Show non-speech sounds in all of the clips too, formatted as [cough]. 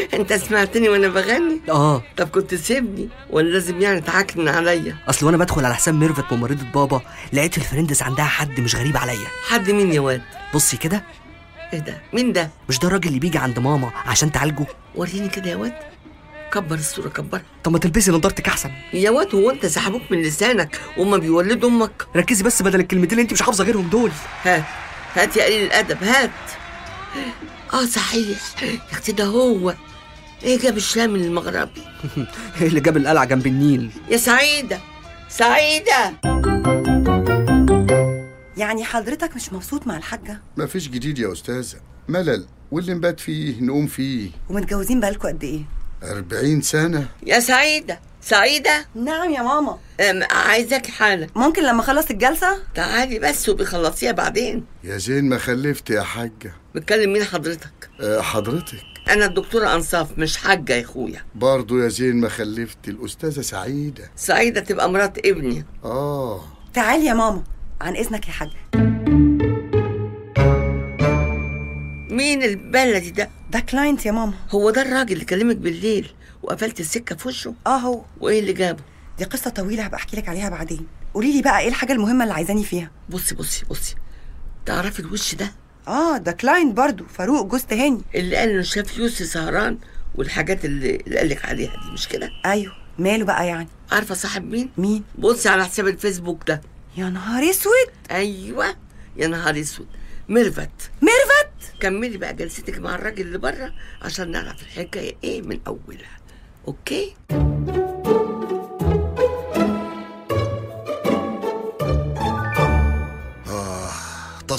[laughs] انت سمعتني وأنا بغني؟ آه. طب كنت سيبني ولا لازم يعني تعاكن عليا؟ أصل وأنا بدخل على حساب ميرفت ممرضة بابا لقيت الفرندس عندها حد مش غريب عليا. حد مين يا واد؟ بصي كده. إيه ده؟ مين ده؟ مش ده الراجل اللي بيجي عند ماما عشان تعالجه؟ وريني كده يا واد. كبر الصورة كبرها. طب ما تلبسي نضارتك أحسن. يا واد هو انت سحبوك من لسانك وما بيولدوا أمك؟ ركزي بس بدل الكلمتين اللي انت مش حافظة غيرهم دول. هات هات يا قليل الأدب هات. آه صحيح. يا أختي ده هو. إيه جاب الشام المغربي [laughs] إيه اللي جاب القلعة جنب النيل؟ يا سعيدة سعيدة! يعني حضرتك مش مبسوط مع الحاجة؟ مفيش جديد يا أستاذة. ملل. واللي نبات فيه نقوم فيه. ومتجوزين بقالكوا قد إيه؟ أربعين سنة. يا سعيدة سعيدة! نعم يا ماما. أم، عايزاك حالة ممكن لما أخلص الجلسة؟ تعالي بس وبيخلصيها بعدين. يا زين ما خلفت يا حاجة. بتكلم مين حضرتك؟ أه حضرتك. أنا الدكتورة أنصاف مش حاجة يا أخويا. برضو يا زين ما خلفت الأستاذة سعيدة. سعيدة تبقى مرات ابني. آه. تعالي يا ماما عن إذنك يا حاج. مين البلدي ده؟ ده كلاينت يا ماما. هو ده الراجل اللي كلمك بالليل وقفلت السكة في وشه؟ آه هو. وإيه اللي جابه؟ دي قصة طويلة هبقى أحكي لك عليها بعدين. قولي لي بقى إيه الحاجة المهمة اللي عايزاني فيها؟ بصي بصي بصي. تعرفي الوش ده؟ آه ده client برضو فاروق جوز تهاني اللي قال إنه شاف يوسف سهران والحاجات اللي, اللي قالك عليها دي مش كده؟ أيوه ماله بقى يعني؟ عارفة صاحب مين؟ مين؟ بصي على حساب الفيسبوك ده. يا نهار أسود! أيوه يا نهار أسود. ميرفت. ميرفت؟ كملي بقى جلستك مع الراجل اللي بره عشان نعرف الحكاية إيه من أولها. Okay؟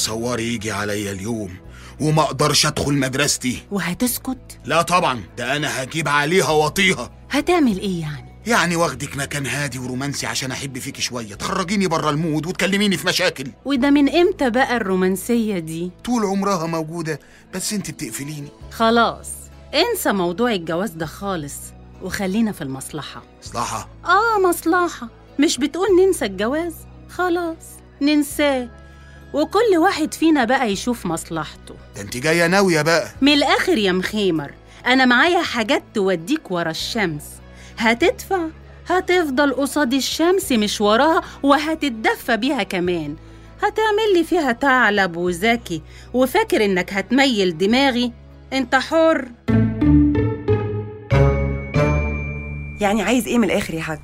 تصوري يجي عليا اليوم وما أقدرش أدخل مدرستي. وهتسكت؟ لا طبعا ده أنا هجيب عاليها واطيها. هتعمل إيه يعني؟ يعني واخدك مكان هادي ورومانسي عشان أحب فيك شوية. تخرجيني بره ال mood وتكلميني في مشاكل. وده من إمتى بقى الرومانسية دي؟ طول عمرها موجودة بس أنت بتقفليني. خلاص انسى موضوع الجواز ده خالص وخلينا في المصلحة. مصلحة؟ آه مصلحة. مش بتقول ننسى الجواز؟ خلاص ننساه. وكل واحد فينا بقى يشوف مصلحته. ده انت جاية ناوية بقى. من الآخر يا مخيمر أنا معايا حاجات توديك ورا الشمس. هتدفع هتفضل قصاد الشمس مش وراها وهتتدفى بيها كمان. هتعمل لي فيها ثعلب وذكي وفاكر إنك هتميل دماغي. أنت حر. يعني عايز إيه من الآخر يا حاج؟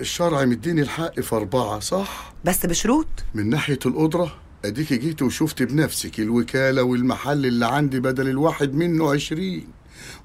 الشرع مديني الحق في أربعة صح؟ بس بشروط. من ناحية القدرة؟ أديكي جيت وشفت بنفسك الوكالة والمحل اللي عندي بدل الواحد منه عشرين.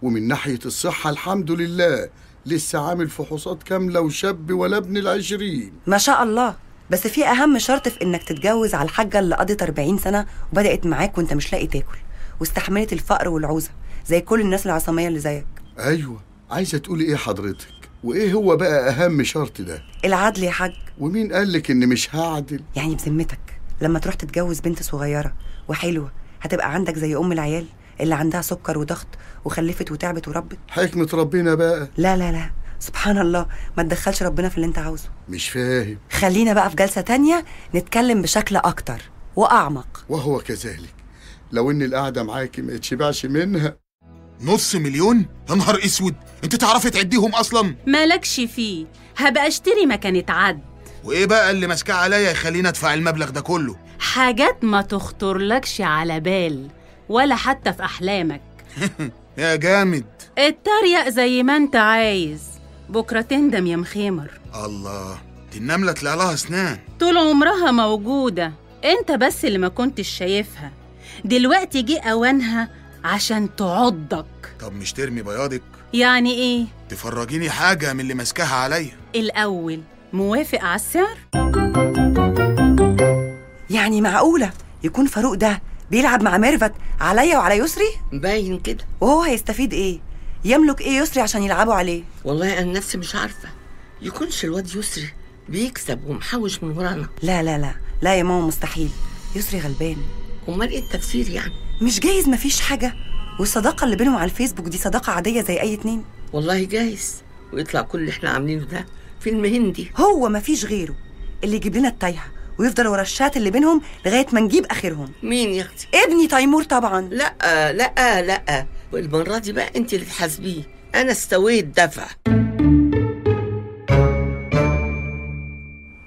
ومن ناحية الصحة الحمد لله لسه عامل فحوصات كاملة وشاب ولا ابن العشرين. ما شاء الله. بس في أهم شرط في إنك تتجوز على الحاجة اللي قضت 40 سنة وبدأت معاك وأنت مش لاقي تاكل. واستحملت الفقر والعوزة زي كل الناس العصامية اللي زيك. أيوة. عايزة تقولي إيه حضرتك؟ وإيه هو بقى أهم شرط ده؟ العدل يا حاج. ومين قالك إن مش هعدل؟ يعني بذمتك. لما تروح تتجوز بنت صغيرة وحلوة هتبقى عندك زي أم العيال اللي عندها سكر وضغط وخلفت وتعبت وربت. حكمة ربنا بقى. لا لا لا. سبحان الله ما تدخلش ربنا في اللي انت عاوزه. مش فاهم. خلينا بقى في جلسة تانية نتكلم بشكل أكتر وأعمق. وهو كذلك. لو إن القعدة معاكي ما يتشبعش منها. نص مليون؟ يا نهار أسود! أنت تعرفي تعديهم أصلا؟ مالكش فيه. هبقى أشتري مكانة عد. وإيه بقى اللي ماسكاه عليا يخليني أدفع المبلغ ده كله؟ حاجات ما تخطرلكش على بال ولا حتى في أحلامك. [laughs] يا جامد. اتريق زي ما أنت عايز. بكرة تندم يا مخيمر. الله دي النملة طلع لها أسنان. طول عمرها موجودة. أنت بس اللي ما كنتش شايفها. دلوقتي جه أوانها عشان تعضك. طب مش ترمي بياضك؟ يعني إيه؟ تفرجيني حاجة من اللي ماسكاها عليا. الأول موافق على السعر؟ يعني معقولة يكون فاروق ده بيلعب مع ميرفت عليا وعلى يسري؟ باين كده. وهو هيستفيد إيه؟ يملك إيه يسري عشان يلعبوا عليه؟ والله أنا نفسي مش عارفة. يكونش الواد يسري بيكسب ومحوش من ورانا. لا لا لا لا يا ماما مستحيل. يسري غلبان. أمال إيه التفسير يعني؟ مش جايز مفيش حاجة. والصداقة اللي بينهم على الفيسبوك دي صداقة عادية زي أي اتنين. والله جايز. ويطلع كل اللي إحنا عاملينه ده فيلم هندي. هو مفيش غيره. اللي يجيب لنا التايهة ويفضل ورا الشات اللي بينهم لغاية ما نجيب آخرهم. مين يا أختي؟ ابني تيمور طبعا. لا لا لا. والمرة دي بقى أنت اللي تحاسبيه. أنا استويت دفع.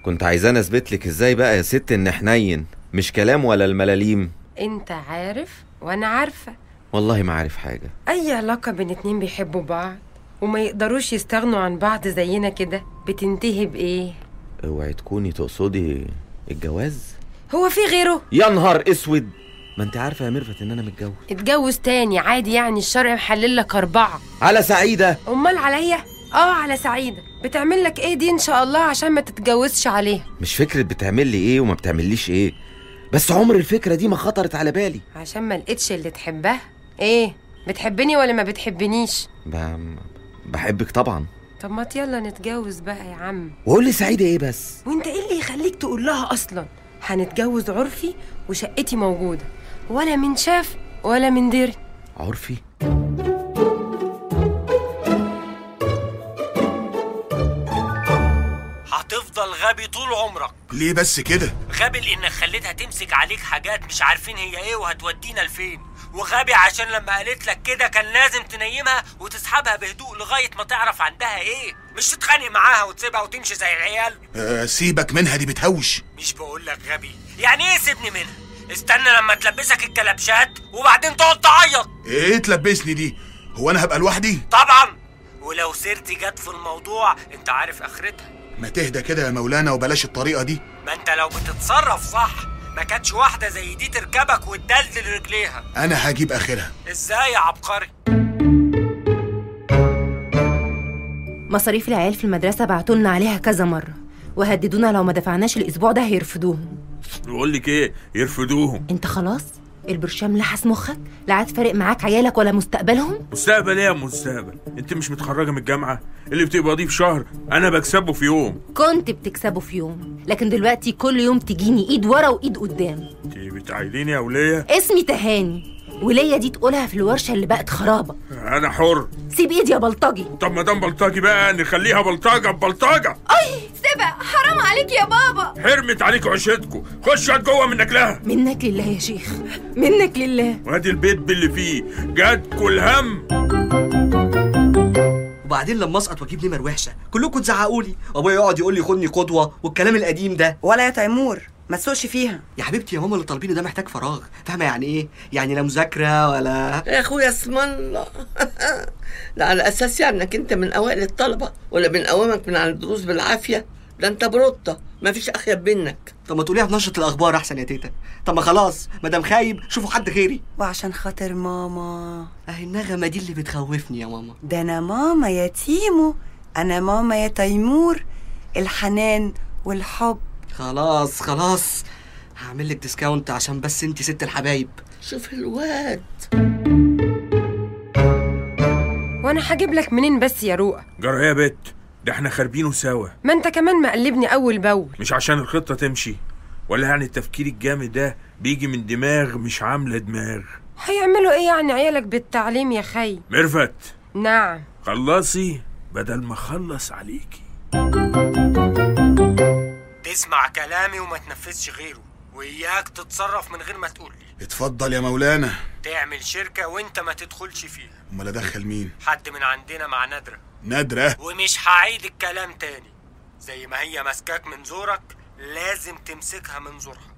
كنت عايزاني أثبت لك إزاي بقى يا ست إن حنين. مش كلام ولا الملاليم. أنت عارف وأنا عارفة. والله ما عارف حاجة. أي علاقة بين اتنين بيحبوا بعض وما يقدروش يستغنوا عن بعض زينا كده؟ بتنتهي بإيه؟ اوعي تكوني تقصدي الجواز؟ هو في غيره. يا نهار اسود! ما انت عارفة يا ميرفت ان أنا متجوز. اتجوز تاني عادي يعني الشرع محلل لك أربعة. على سعيدة! أمال عليا؟ آه على سعيدة. بتعمل لك إيه دي إن شاء الله عشان ما تتجوزش عليها؟ مش فكرة بتعمل لي إيه وما بتعمليش إيه. بس عمر الفكرة دي ما خطرت على بالي. عشان ما لقيتش اللي تحبها؟ إيه؟ بتحبني ولا ما بتحبنيش؟ ب... بحبك طبعا. طب ما يلا نتجوز بقى يا عم. وقول لي سعيدة إيه بس؟ وإنت إيه اللي يخليك تقول لها أصلا؟ هنتجوز عرفي وشقتي موجودة ولا من شاف ولا من دري عرفي؟ هتفضل غبي طول عمرك. ليه بس كده؟ غبي لأنك خليتها تمسك عليك حاجات مش عارفين هي إيه وهتودينا لفين. وغبي عشان لما قالت لك كده كان لازم تنيمها وتسحبها بهدوء لغاية ما تعرف عندها إيه. مش تتخانق معاها وتسيبها وتمشي زي العيال. آه سيبك منها دي بتهوش. مش بقول لك غبي. يعني إيه سيبني منها؟ استنى لما تلبسك الكلبشات وبعدين تقعد تعيط. إيه تلبسني دي؟ هو أنا هبقى لوحدي؟ طبعا. ولو سيرتي جت في الموضوع انت عارف آخرتها. ما تهدى كده يا مولانا وبلاش الطريقة دي. ما انت لو بتتصرف صح ما كانتش واحدة زي دي تركبك وتدلدل رجليها. أنا هجيب آخرها. إزاي يا عبقري؟ مصاريف العيال في المدرسة بعتولنا عليها كذا مرة. وهددونا لو ما دفعناش الأسبوع ده هيرفضوهم. بقول لك إيه؟ يرفضوهم. أنت خلاص؟ البرشام لحس مخك؟ لا عاد فارق معاك عيالك ولا مستقبلهم؟ مستقبل إيه يا مستقبل؟ أنت مش متخرجة من الجامعة؟ اللي بتقبضيه في شهر أنا بكسبه في يوم. كنت بتكسبه في يوم لكن دلوقتي كل يوم تجيني إيد ورا وإيد قدام. أنت بتعايليني يا ولية؟ اسمي تهاني. وليا دي تقولها في الورشة اللي بقت خرابة. أنا حر. سيب إيدي يا بلطجي. طب ما دام بلطجي بقى نخليها بلطجة ببلطجة. أي! سيبها حرام عليك يا بابا. حرمت عليكوا عشتكوا خش هات جوه منك لها منك لله يا شيخ منك لله. وادي البيت باللي فيه جاتكوا الهم وبعدين لما اسقط واجيب نمر وحشة كلكم تزعقوا لي وابويا يقعد يقول لي خدني قدوة والكلام القديم ده. ولا يا تيمور ما تسوقش فيها. يا حبيبتي يا ماما اللي طالبينه ده محتاج فراغ. فاهمة يعني إيه؟ يعني لا مذاكرة ولا يا أخويا اسم الله. [laughs] ده على أساس يعني إنك أنت من أوائل الطلبة ولا من اوامك من على الدروس بالعافية. ده انت بروطة مفيش أخيب منك. طب ما تقوليها في نشرة الأخبار أحسن يا تيتا. طب ما خلاص ما دام خايب شوفوا حد غيري. وعشان خاطر ماما. أهي النغمة دي اللي بتخوفني يا ماما. ده أنا ماما يا تيمو. أنا ماما يا تيمور. الحنان والحب. خلاص خلاص. هعمل لك discount عشان بس انت ست الحبايب. شوف الواد. وأنا هجيب لك منين بس يا روقة؟ جرى يا بت. ده إحنا خاربينه سوا. ما انت كمان مقلبني أول بأول. مش عشان الخطة تمشي ولا يعني التفكير الجامد ده بيجي من دماغ مش عاملة دماغ. هيعملوا إيه يعني عيالك بالتعليم يا خي؟ ميرفت. نعم. خلصي بدل ما أخلص عليكي. تسمع كلامي وما تنفذش غيره وإياك تتصرف من غير ما تقولي. اتفضل يا مولانا. تعمل شركة وإنت ما تدخلش فيها. أمال أدخل مين؟ حد من عندنا مع نادرة نادرة. ومش هعيد الكلام تاني. زي ما هي ماسكاك من زورك لازم تمسكها من زورها.